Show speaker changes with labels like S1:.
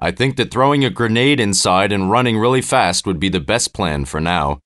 S1: I think that throwing a grenade inside and running really fast would be the best plan for now.